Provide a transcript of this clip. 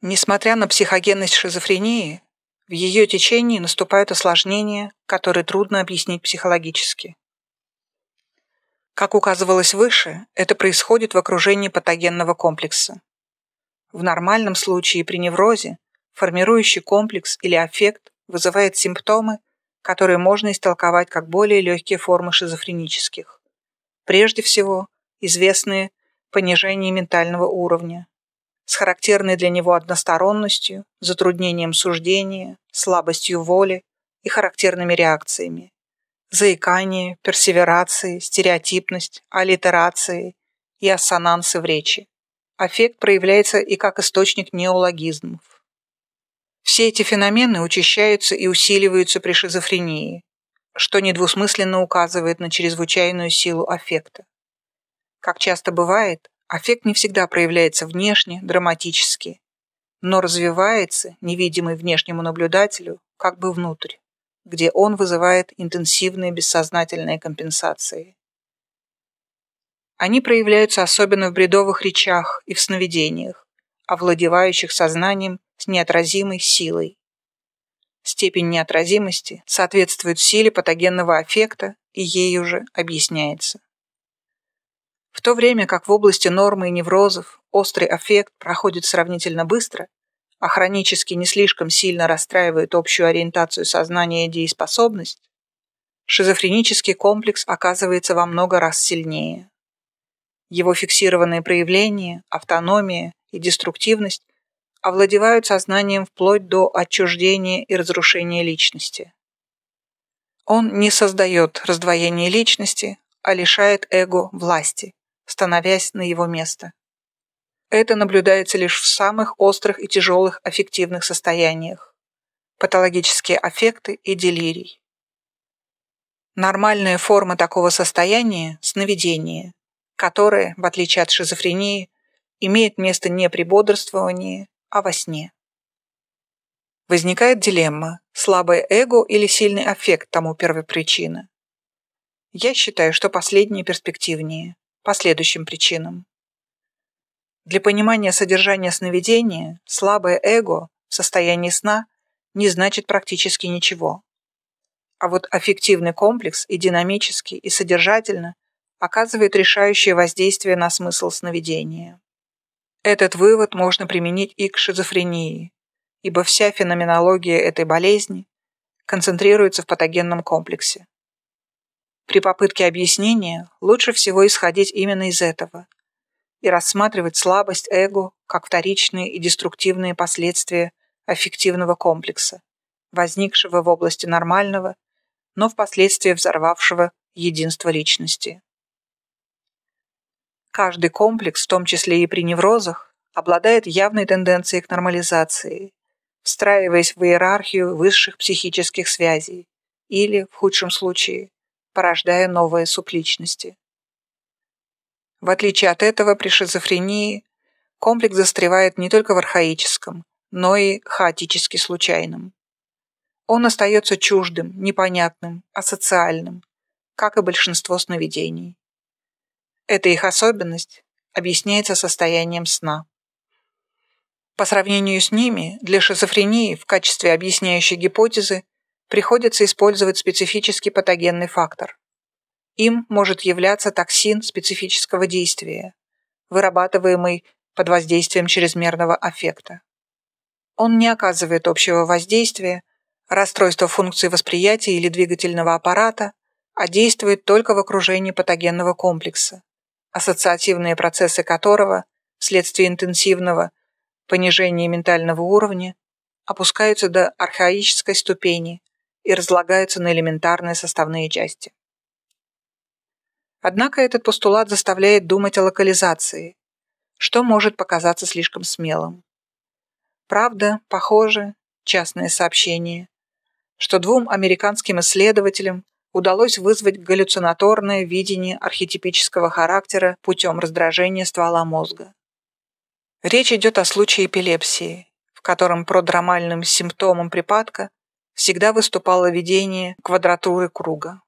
Несмотря на психогенность шизофрении, в ее течении наступают осложнения, которые трудно объяснить психологически. Как указывалось выше, это происходит в окружении патогенного комплекса. В нормальном случае при неврозе формирующий комплекс или аффект вызывает симптомы, которые можно истолковать как более легкие формы шизофренических. Прежде всего, известные понижение ментального уровня, с характерной для него односторонностью, затруднением суждения, слабостью воли и характерными реакциями. Заикание, персеверации, стереотипность, аллитерации и ассонансы в речи. Аффект проявляется и как источник неологизмов. Все эти феномены учащаются и усиливаются при шизофрении, что недвусмысленно указывает на чрезвычайную силу аффекта. Как часто бывает, аффект не всегда проявляется внешне, драматически, но развивается, невидимый внешнему наблюдателю, как бы внутрь, где он вызывает интенсивные бессознательные компенсации. Они проявляются особенно в бредовых речах и в сновидениях, овладевающих сознанием с неотразимой силой. Степень неотразимости соответствует силе патогенного аффекта и ею же объясняется. В то время как в области нормы и неврозов острый аффект проходит сравнительно быстро, а хронически не слишком сильно расстраивает общую ориентацию сознания и дееспособность, шизофренический комплекс оказывается во много раз сильнее. Его фиксированные проявления, автономия и деструктивность овладевают сознанием вплоть до отчуждения и разрушения личности. Он не создает раздвоение личности, а лишает эго власти, становясь на его место. Это наблюдается лишь в самых острых и тяжелых аффективных состояниях. Патологические аффекты и делирий. Нормальная форма такого состояния – сновидение, которое, в отличие от шизофрении, имеет место не при бодрствовании, а во сне. Возникает дилемма – слабое эго или сильный аффект тому первопричина. Я считаю, что последнее перспективнее по следующим причинам. Для понимания содержания сновидения слабое эго в состоянии сна не значит практически ничего. А вот аффективный комплекс и динамически, и содержательно оказывает решающее воздействие на смысл сновидения. Этот вывод можно применить и к шизофрении, ибо вся феноменология этой болезни концентрируется в патогенном комплексе. При попытке объяснения лучше всего исходить именно из этого и рассматривать слабость эго как вторичные и деструктивные последствия аффективного комплекса, возникшего в области нормального, но впоследствии взорвавшего единство личности. Каждый комплекс, в том числе и при неврозах, обладает явной тенденцией к нормализации, встраиваясь в иерархию высших психических связей или, в худшем случае, порождая новые субличности. В отличие от этого, при шизофрении комплекс застревает не только в архаическом, но и хаотически случайном. Он остается чуждым, непонятным, асоциальным, как и большинство сновидений. Эта их особенность объясняется состоянием сна. По сравнению с ними, для шизофрении в качестве объясняющей гипотезы приходится использовать специфический патогенный фактор. Им может являться токсин специфического действия, вырабатываемый под воздействием чрезмерного аффекта. Он не оказывает общего воздействия, расстройства функции восприятия или двигательного аппарата, а действует только в окружении патогенного комплекса, ассоциативные процессы которого вследствие интенсивного понижения ментального уровня опускаются до архаической ступени и разлагаются на элементарные составные части. Однако этот постулат заставляет думать о локализации, что может показаться слишком смелым. Правда, похоже, частное сообщение, что двум американским исследователям удалось вызвать галлюцинаторное видение архетипического характера путем раздражения ствола мозга. Речь идет о случае эпилепсии, в котором продромальным симптомом припадка всегда выступало видение квадратуры круга.